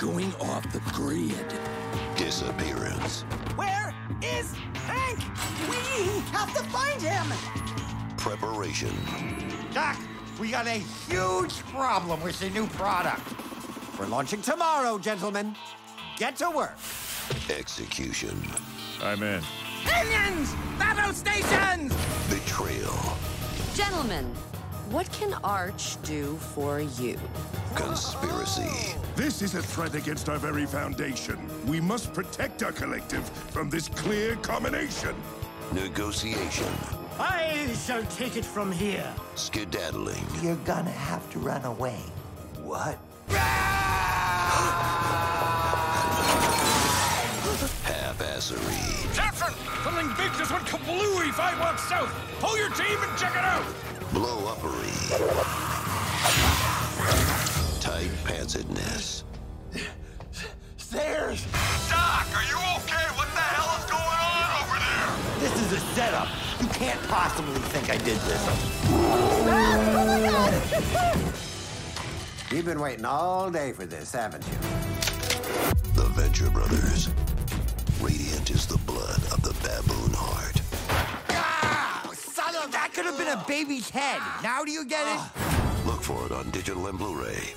going off the grid. Disappearance. Where is Hank? We have to find him! Preparation. Doc, we got a huge problem with the new product. We're launching tomorrow, gentlemen. Get to work. Execution. I'm in. Minions! Battle stations! Betrayal. Gentlemen, what can Arch do for you? Conspiracy. This is a threat against our very foundation. We must protect our collective from this clear combination. Negotiation. I shall take it from here. Skedaddling. You're gonna have to run away. What? Half-assery. Captain! Something big just went kablooey five blocks south! Pull your team and check it out! Blow-uppery. Tight pantsedness. Stairs! Doc, are you okay? What the hell is going on over there? This is a setup. You can't possibly think I did this. You've been waiting all day for this, haven't you? The Venture Brothers. Radiant is the blood of the could have been a baby's head. Now do you get it? Look for it on digital and Blu-ray.